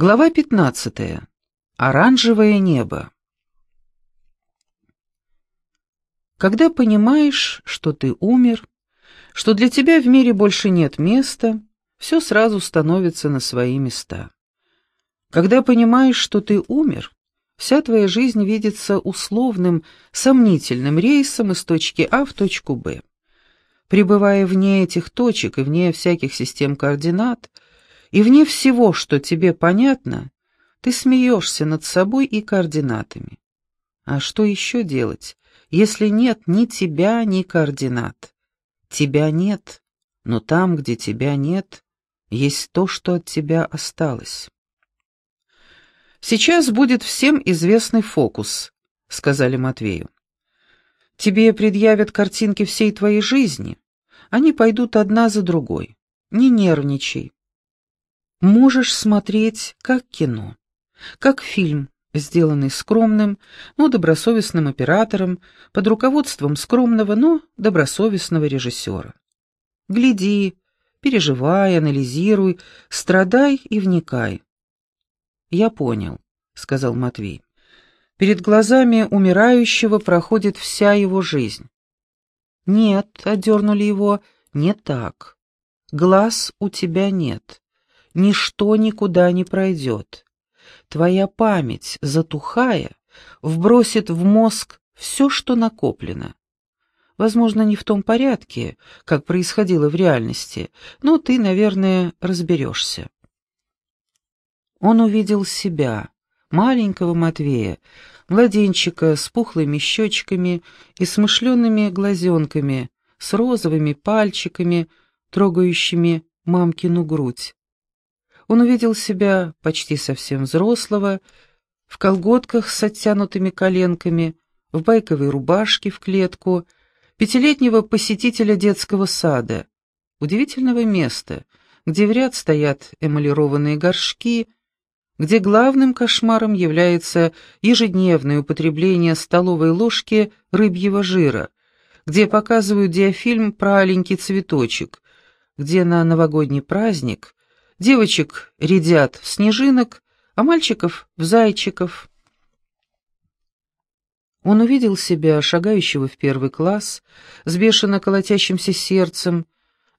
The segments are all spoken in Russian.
Глава 15. Оранжевое небо. Когда понимаешь, что ты умер, что для тебя в мире больше нет места, все сразу становится на свои места. Когда понимаешь, что ты умер, вся твоя жизнь видится условным, сомнительным рейсом из точки А в точку Б. Пребывая вне этих точек и вне всяких систем координат – и вне всего, что тебе понятно, ты смеешься над собой и координатами. А что еще делать, если нет ни тебя, ни координат? Тебя нет, но там, где тебя нет, есть то, что от тебя осталось. «Сейчас будет всем известный фокус», — сказали Матвею. «Тебе предъявят картинки всей твоей жизни. Они пойдут одна за другой. Не нервничай можешь смотреть как кино, как фильм, сделанный скромным, но добросовестным оператором, под руководством скромного, но добросовестного режиссера. Гляди, переживай, анализируй, страдай и вникай. «Я понял», — сказал Матвей. «Перед глазами умирающего проходит вся его жизнь». «Нет», — отдернули его, — «не так. Глаз у тебя нет ничто никуда не пройдет. Твоя память, затухая, вбросит в мозг все, что накоплено. Возможно, не в том порядке, как происходило в реальности, но ты, наверное, разберешься. Он увидел себя, маленького Матвея, младенчика с пухлыми щечками и смышленными глазенками, с розовыми пальчиками, трогающими мамкину грудь. Он увидел себя почти совсем взрослого, в колготках с оттянутыми коленками, в байковой рубашке в клетку, пятилетнего посетителя детского сада, удивительного места, где в ряд стоят эмалированные горшки, где главным кошмаром является ежедневное употребление столовой ложки рыбьего жира, где показывают диафильм про аленький цветочек, где на новогодний праздник Девочек рядят в снежинок, а мальчиков — в зайчиков. Он увидел себя, шагающего в первый класс, с бешено колотящимся сердцем,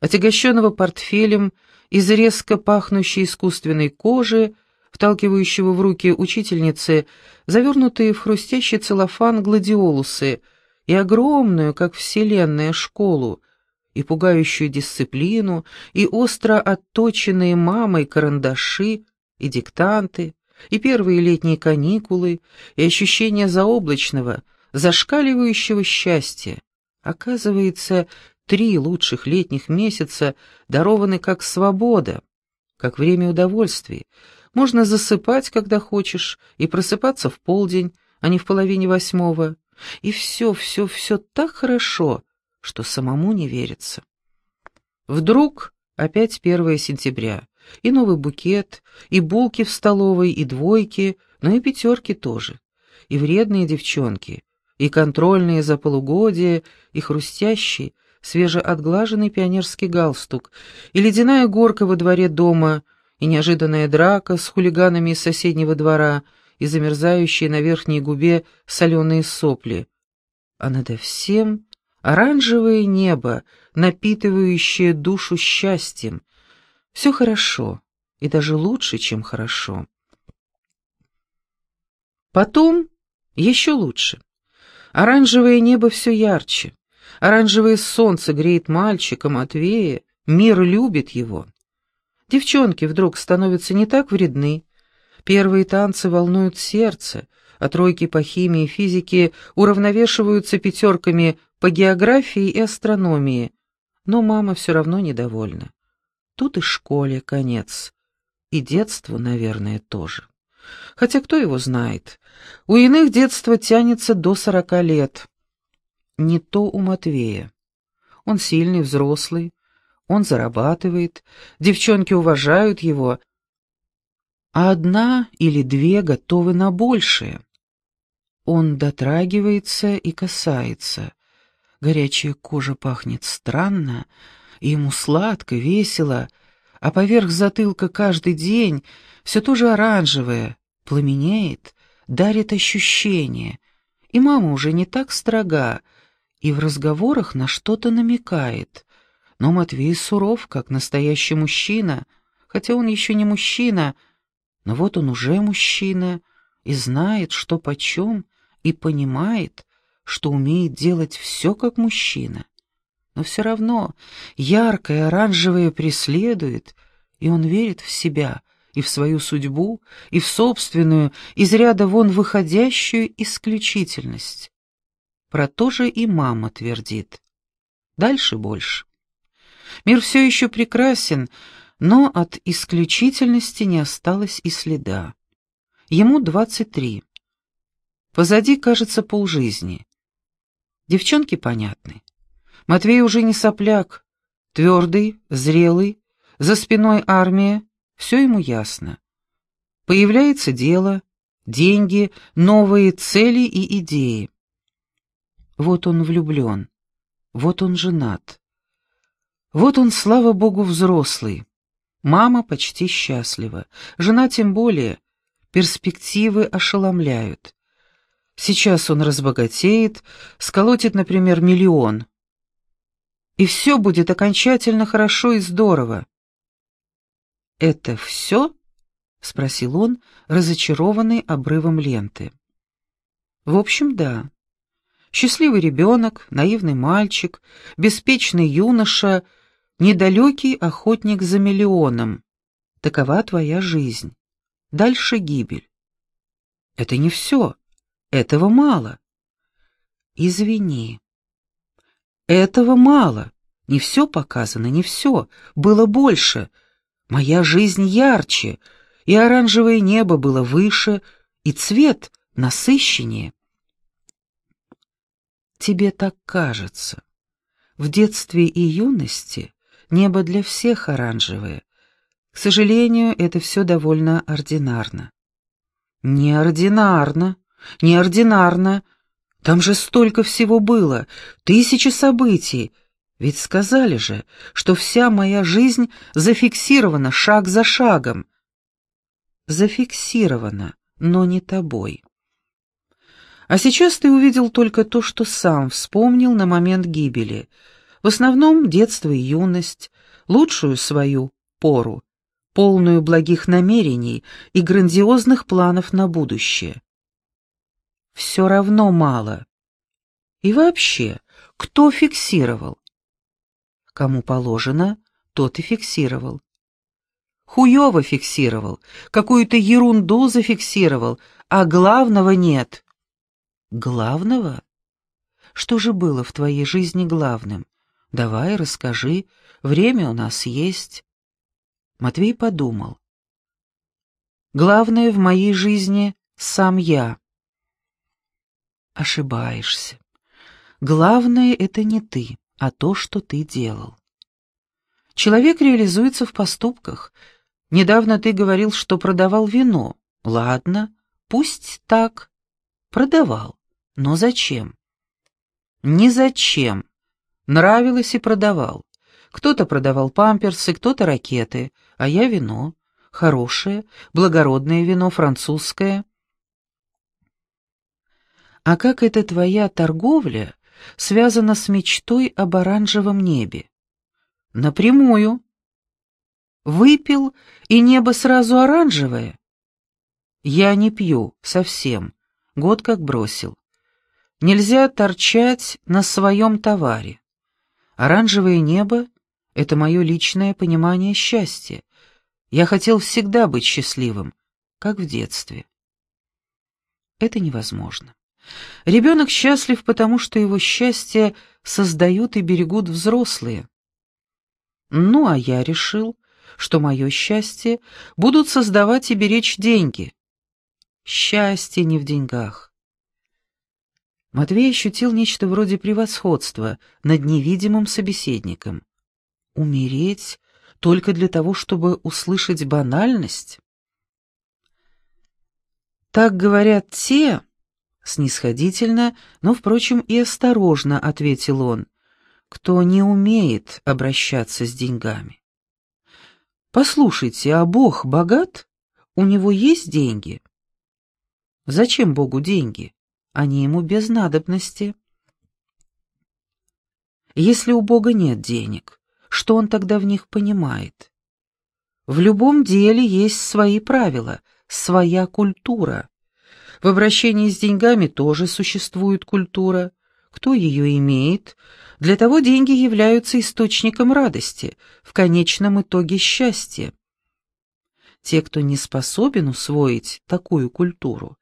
отягощенного портфелем из резко пахнущей искусственной кожи, вталкивающего в руки учительницы, завернутые в хрустящий целлофан гладиолусы и огромную, как вселенная, школу, и пугающую дисциплину, и остро отточенные мамой карандаши, и диктанты, и первые летние каникулы, и ощущение заоблачного, зашкаливающего счастья. Оказывается, три лучших летних месяца дарованы как свобода, как время удовольствий. Можно засыпать, когда хочешь, и просыпаться в полдень, а не в половине восьмого. И все, все, все так хорошо, что самому не верится. Вдруг опять первое сентября, и новый букет, и булки в столовой, и двойки, но и пятерки тоже, и вредные девчонки, и контрольные за полугодие, и хрустящий, свежеотглаженный пионерский галстук, и ледяная горка во дворе дома, и неожиданная драка с хулиганами из соседнего двора, и замерзающие на верхней губе соленые сопли. А надо всем Оранжевое небо, напитывающее душу счастьем. Все хорошо, и даже лучше, чем хорошо. Потом еще лучше. Оранжевое небо все ярче. Оранжевое солнце греет мальчика Матвея, мир любит его. Девчонки вдруг становятся не так вредны. Первые танцы волнуют сердце, а тройки по химии и физике уравновешиваются пятерками по географии и астрономии, но мама все равно недовольна. Тут и школе конец, и детству, наверное, тоже. Хотя кто его знает, у иных детство тянется до сорока лет. Не то у Матвея. Он сильный, взрослый, он зарабатывает, девчонки уважают его, а одна или две готовы на большее. Он дотрагивается и касается, Горячая кожа пахнет странно, и ему сладко, весело, а поверх затылка каждый день Все то же оранжевое, пламенеет, дарит ощущение. И мама уже не так строга, и в разговорах на что-то намекает. Но Матвей суров, как настоящий мужчина, хотя он еще не мужчина, но вот он уже мужчина и знает, что почем, и понимает, что умеет делать все как мужчина. Но все равно яркое оранжевое преследует, и он верит в себя и в свою судьбу, и в собственную, из ряда вон выходящую исключительность. Про то же и мама твердит. Дальше больше. Мир все еще прекрасен, но от исключительности не осталось и следа. Ему двадцать три. Позади, кажется, полжизни. Девчонки понятны. Матвей уже не сопляк, твердый, зрелый, за спиной армия, все ему ясно. Появляется дело, деньги, новые цели и идеи. Вот он влюблен, вот он женат. Вот он, слава богу, взрослый. Мама почти счастлива, жена тем более. Перспективы ошеломляют. Сейчас он разбогатеет, сколотит, например, миллион. И все будет окончательно хорошо и здорово. «Это все?» — спросил он, разочарованный обрывом ленты. «В общем, да. Счастливый ребенок, наивный мальчик, беспечный юноша, недалекий охотник за миллионом. Такова твоя жизнь. Дальше гибель. Это не все. Этого мало. Извини. Этого мало. Не все показано, не все. Было больше. Моя жизнь ярче, и оранжевое небо было выше, и цвет насыщеннее. Тебе так кажется. В детстве и юности небо для всех оранжевое. К сожалению, это все довольно ординарно. Неординарно. Неординарно. Там же столько всего было, тысячи событий. Ведь сказали же, что вся моя жизнь зафиксирована шаг за шагом. Зафиксирована, но не тобой. А сейчас ты увидел только то, что сам вспомнил на момент гибели. В основном детство и юность, лучшую свою пору, полную благих намерений и грандиозных планов на будущее все равно мало. И вообще, кто фиксировал? Кому положено, тот и фиксировал. Хуёво фиксировал, какую-то ерунду зафиксировал, а главного нет. Главного? Что же было в твоей жизни главным? Давай, расскажи, время у нас есть. Матвей подумал. Главное в моей жизни — сам я. Ошибаешься. Главное — это не ты, а то, что ты делал. Человек реализуется в поступках. Недавно ты говорил, что продавал вино. Ладно, пусть так. Продавал. Но зачем? Не зачем. Нравилось и продавал. Кто-то продавал памперсы, кто-то ракеты, а я вино. Хорошее, благородное вино, французское. А как эта твоя торговля связана с мечтой об оранжевом небе? Напрямую. Выпил, и небо сразу оранжевое? Я не пью, совсем. Год как бросил. Нельзя торчать на своем товаре. Оранжевое небо — это мое личное понимание счастья. Я хотел всегда быть счастливым, как в детстве. Это невозможно. Ребенок счастлив, потому что его счастье создают и берегут взрослые. Ну, а я решил, что мое счастье будут создавать и беречь деньги. Счастье не в деньгах. Матвей ощутил нечто вроде превосходства над невидимым собеседником. Умереть только для того, чтобы услышать банальность? Так говорят те, Снисходительно, но, впрочем, и осторожно ответил он, кто не умеет обращаться с деньгами. «Послушайте, а Бог богат? у него есть деньги? Зачем Богу деньги? Они ему без надобности. Если у Бога нет денег, что он тогда в них понимает? В любом деле есть свои правила, своя культура. В обращении с деньгами тоже существует культура. Кто ее имеет, для того деньги являются источником радости, в конечном итоге счастья. Те, кто не способен усвоить такую культуру,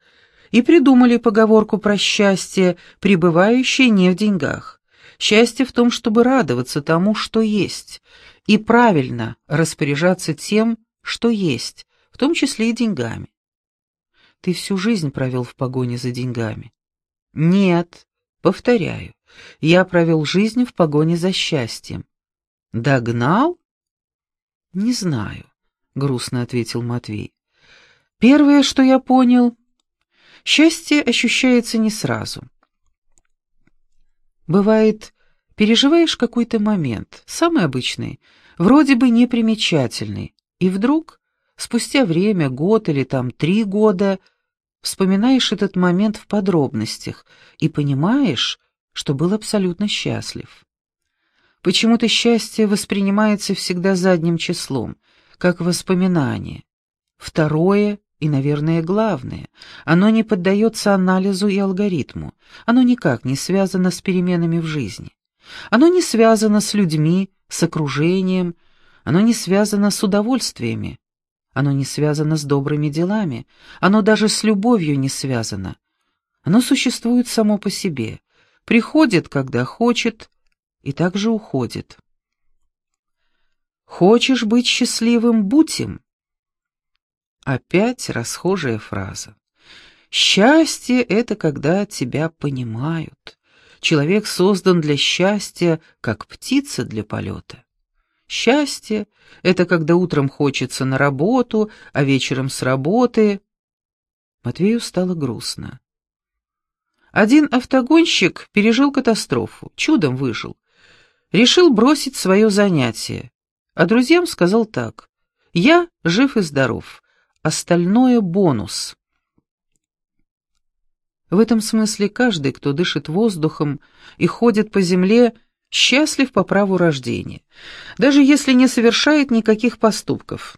и придумали поговорку про счастье, пребывающее не в деньгах. Счастье в том, чтобы радоваться тому, что есть, и правильно распоряжаться тем, что есть, в том числе и деньгами. Ты всю жизнь провел в погоне за деньгами. Нет, повторяю, я провел жизнь в погоне за счастьем. Догнал? Не знаю, грустно ответил Матвей. Первое, что я понял, счастье ощущается не сразу. Бывает, переживаешь какой-то момент, самый обычный, вроде бы непримечательный, и вдруг, спустя время, год или там три года, вспоминаешь этот момент в подробностях и понимаешь, что был абсолютно счастлив. Почему-то счастье воспринимается всегда задним числом, как воспоминание. Второе и, наверное, главное, оно не поддается анализу и алгоритму, оно никак не связано с переменами в жизни. Оно не связано с людьми, с окружением, оно не связано с удовольствиями, оно не связано с добрыми делами, оно даже с любовью не связано. Оно существует само по себе, приходит, когда хочет, и также уходит. Хочешь быть счастливым — будь им. Опять расхожая фраза. Счастье — это когда тебя понимают. Человек создан для счастья, как птица для полета. Счастье — это когда утром хочется на работу, а вечером с работы. Матвею стало грустно. Один автогонщик пережил катастрофу, чудом выжил. Решил бросить свое занятие, а друзьям сказал так. «Я жив и здоров, остальное — бонус». В этом смысле каждый, кто дышит воздухом и ходит по земле, счастлив по праву рождения, даже если не совершает никаких поступков.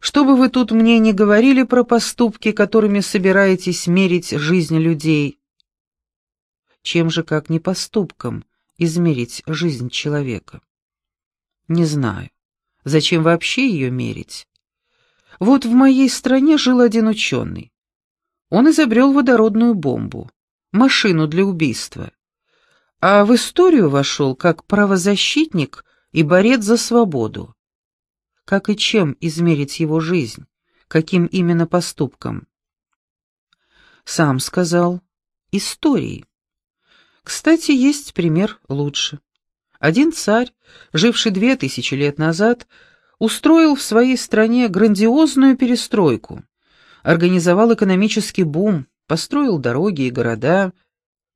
Что бы вы тут мне не говорили про поступки, которыми собираетесь мерить жизнь людей, чем же, как не поступком, измерить жизнь человека? Не знаю. Зачем вообще ее мерить? Вот в моей стране жил один ученый. Он изобрел водородную бомбу, машину для убийства. А в историю вошел как правозащитник и борец за свободу. Как и чем измерить его жизнь? Каким именно поступком? Сам сказал, историей. Кстати, есть пример лучше. Один царь, живший две тысячи лет назад, устроил в своей стране грандиозную перестройку, организовал экономический бум, построил дороги и города.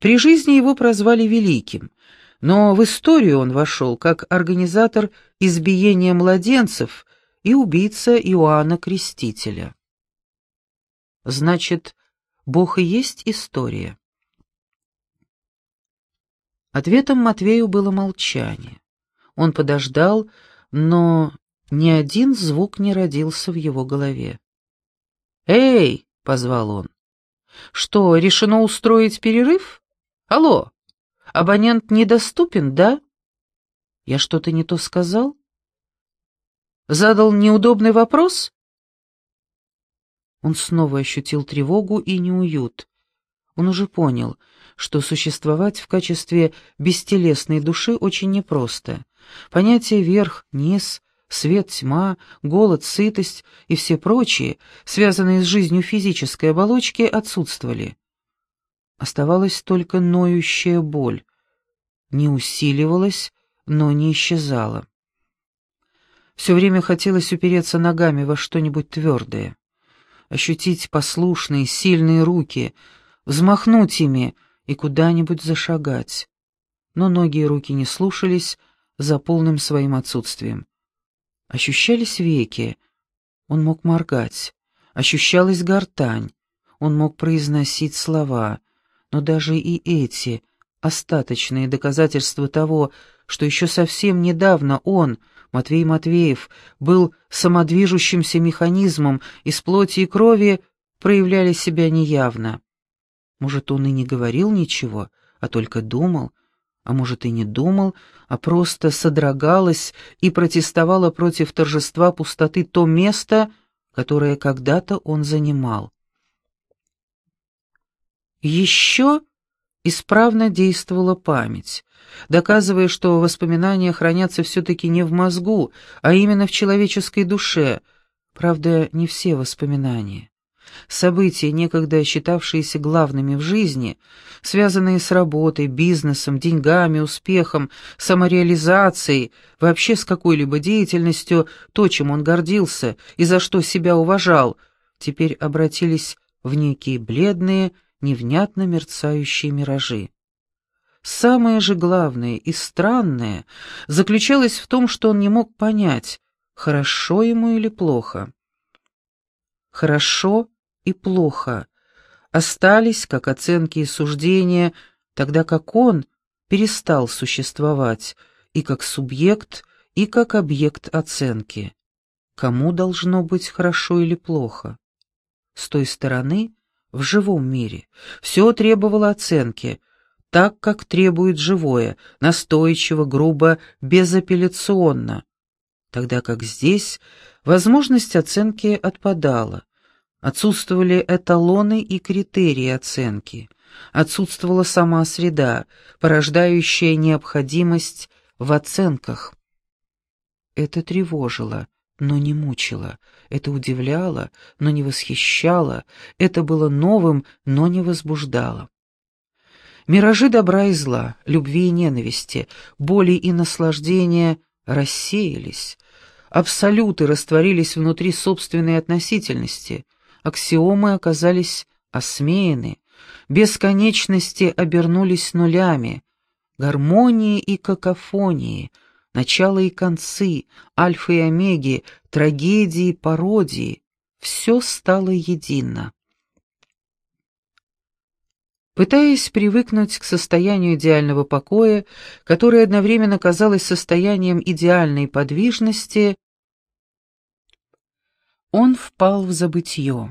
При жизни его прозвали Великим, но в историю он вошел как организатор избиения младенцев и убийца Иоанна Крестителя. Значит, Бог и есть история. Ответом Матвею было молчание. Он подождал, но ни один звук не родился в его голове. «Эй!» — позвал он. «Что, решено устроить перерыв? Алло, абонент недоступен, да? Я что-то не то сказал? Задал неудобный вопрос?» Он снова ощутил тревогу и неуют. Он уже понял — что существовать в качестве бестелесной души очень непросто. Понятия верх, низ, свет, тьма, голод, сытость и все прочие, связанные с жизнью физической оболочки, отсутствовали. Оставалась только ноющая боль. Не усиливалась, но не исчезала. Все время хотелось упереться ногами во что-нибудь твердое, ощутить послушные, сильные руки, взмахнуть ими — и куда-нибудь зашагать. Но ноги и руки не слушались за полным своим отсутствием. Ощущались веки. Он мог моргать. ощущалась гортань, он мог произносить слова, но даже и эти остаточные доказательства того, что еще совсем недавно он, Матвей Матвеев, был самодвижущимся механизмом из плоти и крови, проявляли себя неявно. Может, он и не говорил ничего, а только думал, а может и не думал, а просто содрогалось и протестовало против торжества пустоты то место, которое когда-то он занимал. Еще исправно действовала память, доказывая, что воспоминания хранятся все-таки не в мозгу, а именно в человеческой душе, правда, не все воспоминания. События, некогда считавшиеся главными в жизни, связанные с работой, бизнесом, деньгами, успехом, самореализацией, вообще с какой-либо деятельностью, то, чем он гордился и за что себя уважал, теперь обратились в некие бледные, невнятно мерцающие миражи. Самое же главное и странное заключалось в том, что он не мог понять, хорошо ему или плохо. Хорошо и плохо остались как оценки и суждения, тогда как он перестал существовать и как субъект, и как объект оценки. Кому должно быть хорошо или плохо? С той стороны в живом мире. Все требовало оценки, так, как требует живое, настойчиво, грубо, безапелляционно. Тогда как здесь возможность оценки отпадала. Отсутствовали эталоны и критерии оценки. Отсутствовала сама среда, порождающая необходимость в оценках. Это тревожило но не мучило, это удивляло, но не восхищало, это было новым, но не возбуждало. Миражи добра и зла, любви и ненависти, боли и наслаждения рассеялись, абсолюты растворились внутри собственной относительности, аксиомы оказались осмеяны, бесконечности обернулись нулями, гармонии и какофонии — начало и концы, альфа и омеги, трагедии, пародии — все стало едино. Пытаясь привыкнуть к состоянию идеального покоя, которое одновременно казалось состоянием идеальной подвижности, он впал в забытье.